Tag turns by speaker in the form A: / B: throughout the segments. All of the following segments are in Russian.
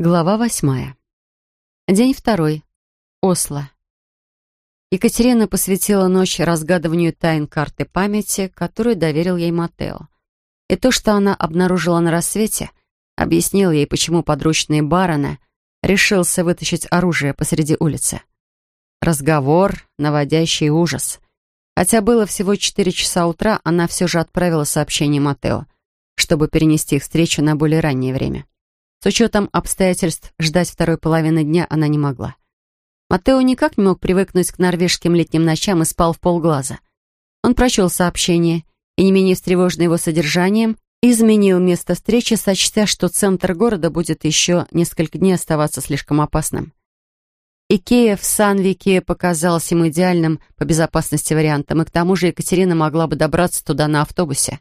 A: Глава восьмая. День второй. Осло. Екатерина посвятила ночь разгадыванию тайн карты памяти, которую доверил ей Матео. И то, что она обнаружила на рассвете, объяснил ей, почему подручный барона решился вытащить оружие посреди улицы. Разговор, наводящий ужас. Хотя было всего четыре часа утра, она все же отправила сообщение Матео, чтобы перенести их встречу на более раннее время. С учетом обстоятельств ждать второй половины дня она не могла. Матео никак не мог привыкнуть к норвежским летним ночам и спал в полглаза. Он прочел сообщение и, не менее встревоженный его содержанием, изменил место встречи, сочтя, что центр города будет еще несколько дней оставаться слишком опасным. Икея в Санвике показалась ему идеальным по безопасности вариантом, и к тому же Екатерина могла бы добраться туда на автобусе.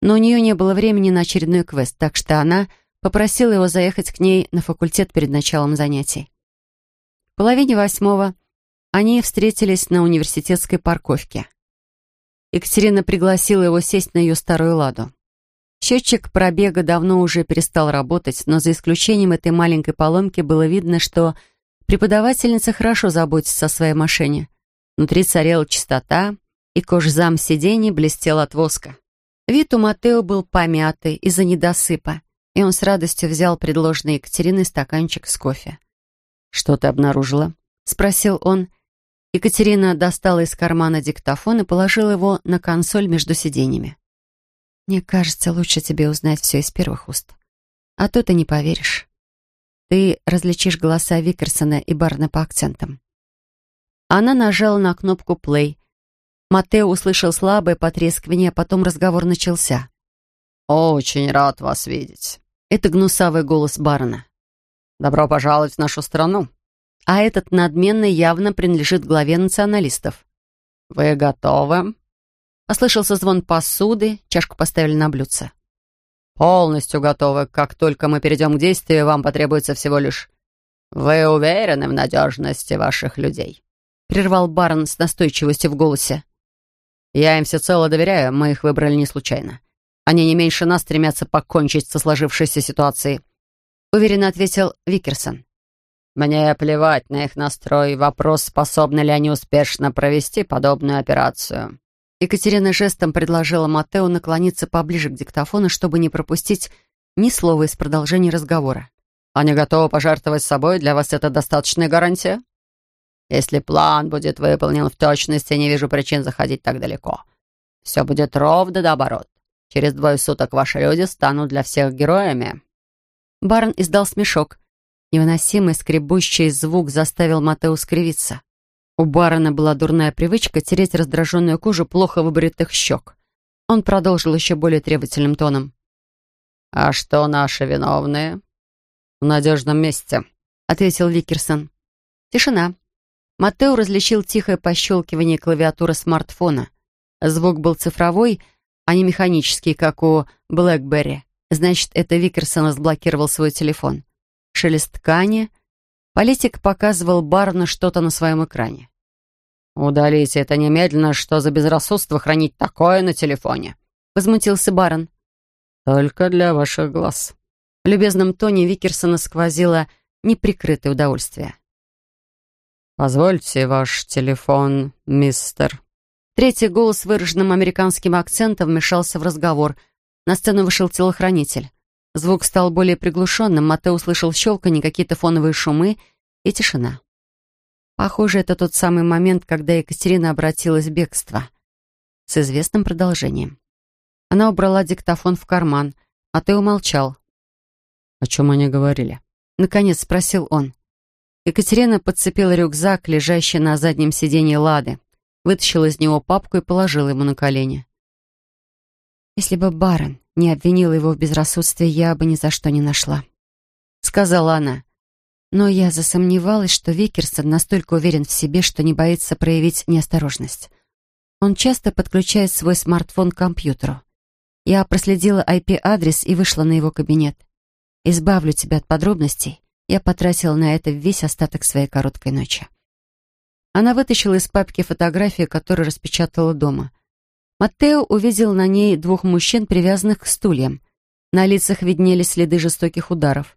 A: Но у нее не было времени на очередной квест, так что она попросила его заехать к ней на факультет перед началом занятий. В половине восьмого они встретились на университетской парковке. Екатерина пригласила его сесть на ее старую ладу. Счетчик пробега давно уже перестал работать, но за исключением этой маленькой поломки было видно, что преподавательница хорошо заботится о своей машине. Внутри царела чистота, и кожзам сидений блестел от воска. Вид у Матео был помятый из-за недосыпа, и он с радостью взял предложенный Екатериной стаканчик с кофе. «Что ты обнаружила?» — спросил он. Екатерина достала из кармана диктофон и положила его на консоль между сиденьями. «Мне кажется, лучше тебе узнать все из первых уст. А то ты не поверишь. Ты различишь голоса Викерсона и Барна по акцентам». Она нажала на кнопку «плей». Матео услышал слабое потрескивание, а потом разговор начался.
B: «Очень рад вас видеть.
A: Это гнусавый голос барона.
B: «Добро пожаловать в нашу страну!»
A: А этот надменный явно принадлежит главе националистов.
B: «Вы готовы?»
A: Послышался звон посуды, чашку поставили на блюдце.
B: «Полностью готовы. Как только мы перейдем к действию, вам потребуется всего лишь... Вы уверены в надежности ваших людей?»
A: Прервал барон с настойчивостью в голосе.
B: «Я им всецело доверяю, мы их выбрали не случайно. Они не меньше нас стремятся покончить со сложившейся ситуацией», — уверенно ответил Викерсон. «Мне плевать на их настрой. Вопрос, способны ли они успешно провести подобную операцию».
A: Екатерина жестом предложила Матео наклониться поближе к диктофону, чтобы не пропустить ни слова из продолжения разговора.
B: «Они готовы пожертвовать собой? Для вас это достаточная гарантия?» «Если план будет выполнен в точности, не вижу причин заходить так далеко. Все будет ровно наоборот. Через двое суток ваши люди станут для всех героями».
A: Барн издал смешок. Невыносимый скребущий звук заставил Матео скривиться. У барона была дурная привычка тереть раздраженную кожу плохо выбритых щек. Он продолжил еще более требовательным тоном.
B: «А что наши виновные?» «В надежном месте», — ответил Викерсон.
A: Тишина. Матео различил тихое пощелкивание клавиатуры смартфона. Звук был цифровой — а не механический, как у Блэкберри. Значит, это Викерсон разблокировал свой телефон. Шелест ткани. Политик показывал Барну что-то на своем экране.
B: «Удалите это немедленно, что за безрассудство хранить такое на телефоне?»
A: Возмутился барон.
B: «Только для ваших глаз».
A: В любезном тоне Викерсона сквозило неприкрытое удовольствие.
B: «Позвольте ваш телефон, мистер».
A: Третий голос с выраженным американским акцентом вмешался в разговор. На сцену вышел телохранитель. Звук стал более приглушенным, Матео услышал щелканье, какие-то фоновые шумы и тишина. Похоже, это тот самый момент, когда Екатерина обратилась в бегство. С известным продолжением. Она убрала диктофон в карман. Матео молчал.
B: «О чем они говорили?»
A: Наконец спросил он. Екатерина подцепила рюкзак, лежащий на заднем сиденье Лады вытащила из него папку и положила ему на колени. «Если бы барон не обвинил его в безрассудстве, я бы ни за что не нашла», — сказала она. Но я засомневалась, что Викерсон настолько уверен в себе, что не боится проявить неосторожность. Он часто подключает свой смартфон к компьютеру. Я проследила IP-адрес и вышла на его кабинет. Избавлю тебя от подробностей. Я потратила на это весь остаток своей короткой ночи. Она вытащила из папки фотографию, которую распечатала дома. Маттео увидел на ней двух мужчин, привязанных к стульям. На лицах виднелись следы жестоких ударов.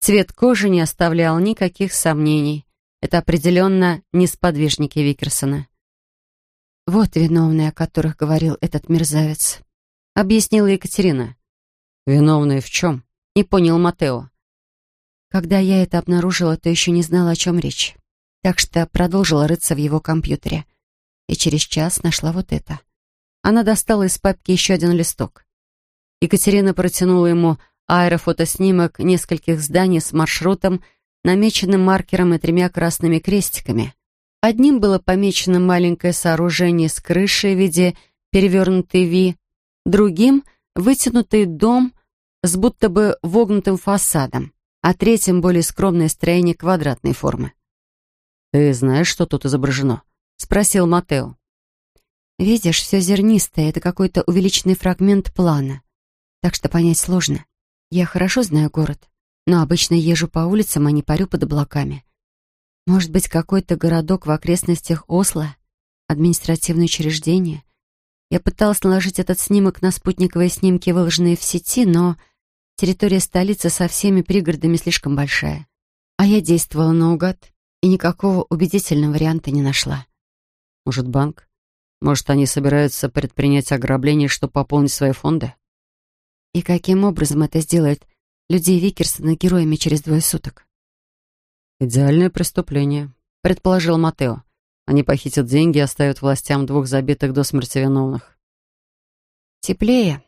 A: Цвет кожи не оставлял никаких сомнений. Это определенно не сподвижники Викерсона. «Вот виновные, о которых говорил этот мерзавец», — объяснила Екатерина.
B: «Виновные в чем?» — не понял Матео.
A: Когда я это обнаружила, то еще не знала, о чем речь. Так что продолжила рыться в его компьютере. И через час нашла вот это. Она достала из папки еще один листок. Екатерина протянула ему аэрофотоснимок нескольких зданий с маршрутом, намеченным маркером и тремя красными крестиками. Одним было помечено маленькое сооружение с крышей в виде перевернутой Ви, другим — вытянутый дом с будто бы вогнутым фасадом, а третьим — более скромное строение квадратной формы.
B: «Ты знаешь, что тут изображено?» — спросил Матео.
A: «Видишь, все зернистое — это какой-то увеличенный фрагмент плана, так что понять сложно. Я хорошо знаю город, но обычно езжу по улицам, а не парю под облаками. Может быть, какой-то городок в окрестностях Осло, административное учреждение. Я пыталась наложить этот снимок на спутниковые снимки, выложенные в сети, но территория столицы со всеми пригородами слишком большая. А я действовала наугад и никакого убедительного варианта не нашла.
B: Может, банк? Может, они собираются предпринять ограбление, чтобы пополнить свои фонды?
A: И каким образом это сделает людей Викерсона героями через двое суток?
B: «Идеальное преступление», — предположил Матео. «Они похитят деньги и оставят властям двух забитых до смерти виновных».
A: «Теплее,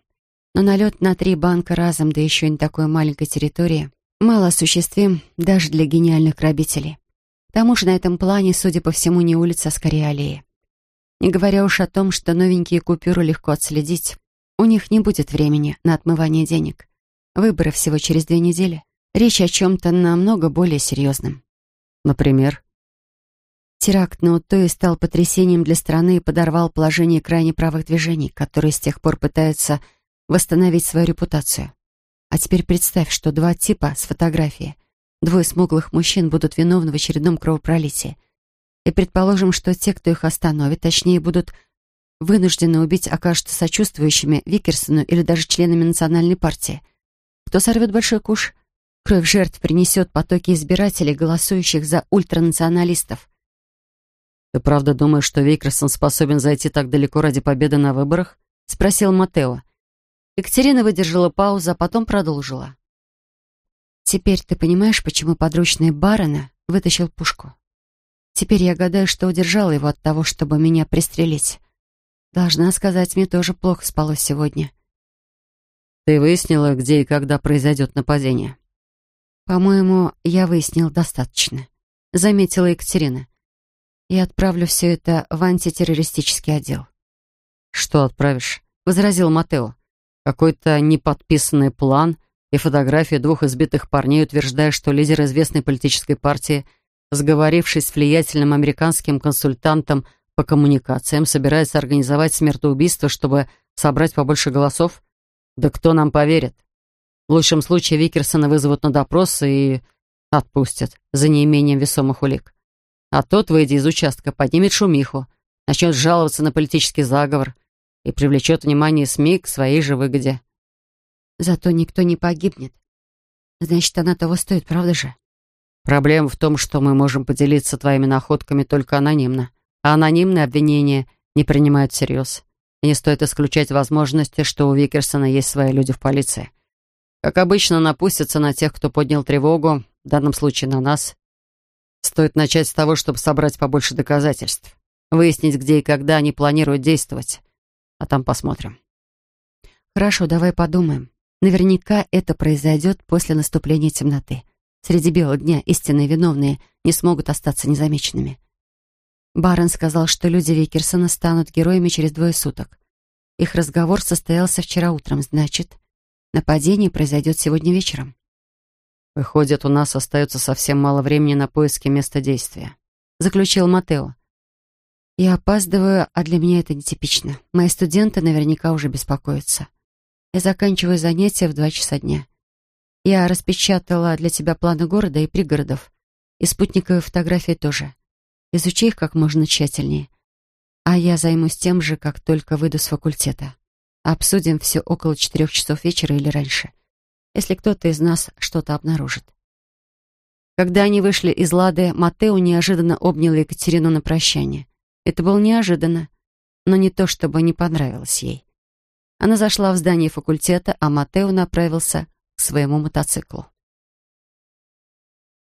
A: но налет на три банка разом, да еще и на такой маленькой территории, мало осуществим даже для гениальных грабителей. Тому же на этом плане, судя по всему, не улица, а скорее аллея. Не говоря уж о том, что новенькие купюры легко отследить. У них не будет времени на отмывание денег. Выборы всего через две недели. Речь о чем-то намного более серьезном.
B: Например?
A: Теракт на Утое стал потрясением для страны и подорвал положение крайне правых движений, которые с тех пор пытаются восстановить свою репутацию. А теперь представь, что два типа с фотографии, двое смуглых мужчин будут виновны в очередном кровопролитии. И предположим, что те, кто их остановит, точнее, будут вынуждены убить окажутся сочувствующими Викерсону или даже членами национальной партии. Кто сорвет большой куш? Кровь жертв принесет потоки избирателей, голосующих за ультранационалистов.
B: «Ты правда думаешь, что Викерсон способен зайти так далеко ради победы на выборах?» — спросил Матео. Екатерина выдержала паузу, а потом продолжила.
A: «Теперь ты понимаешь, почему подручный барона вытащил пушку? Теперь я гадаю, что удержала его от того, чтобы меня пристрелить. Должна сказать, мне тоже плохо спалось сегодня.
B: Ты выяснила, где и когда произойдет нападение?
A: По-моему, я выяснил достаточно, заметила Екатерина. Я отправлю все это в антитеррористический отдел.
B: Что отправишь? возразил Матео. Какой-то неподписанный план и фотографии двух избитых парней, утверждая, что лидер известной политической партии, сговорившись с влиятельным американским консультантом по коммуникациям собирается организовать смертоубийство, чтобы собрать побольше голосов? Да кто нам поверит? В лучшем случае Викерсона вызовут на допрос и отпустят за неимением весомых улик. А тот, выйдя из участка, поднимет шумиху, начнет жаловаться на политический заговор и привлечет внимание СМИ к своей же выгоде.
A: Зато никто не погибнет. Значит, она того стоит, правда же?
B: Проблема в том, что мы можем поделиться твоими находками только анонимно а анонимные обвинения не принимают всерьез. И не стоит исключать возможности, что у Викерсона есть свои люди в полиции. Как обычно, напустятся на тех, кто поднял тревогу, в данном случае на нас. Стоит начать с того, чтобы собрать побольше доказательств, выяснить, где и когда они планируют действовать, а там посмотрим.
A: Хорошо, давай подумаем. Наверняка это произойдет после наступления темноты. Среди белого дня истинные виновные не смогут остаться незамеченными. Барон сказал, что люди Викерсона станут героями через двое суток. Их разговор состоялся вчера утром, значит, нападение произойдет сегодня вечером.
B: «Выходит, у нас остается совсем мало времени на поиски места действия», — заключил Матео.
A: «Я опаздываю, а для меня это нетипично. Мои студенты наверняка уже беспокоятся. Я заканчиваю занятия в два часа дня. Я распечатала для тебя планы города и пригородов, и спутниковые фотографии тоже. Изучи их как можно тщательнее. А я займусь тем же, как только выйду с факультета. Обсудим все около четырех часов вечера или раньше, если кто-то из нас что-то обнаружит. Когда они вышли из Лады, Матео неожиданно обнял Екатерину на прощание. Это было неожиданно, но не то, чтобы не понравилось ей. Она зашла в здание факультета, а Матео направился к своему мотоциклу.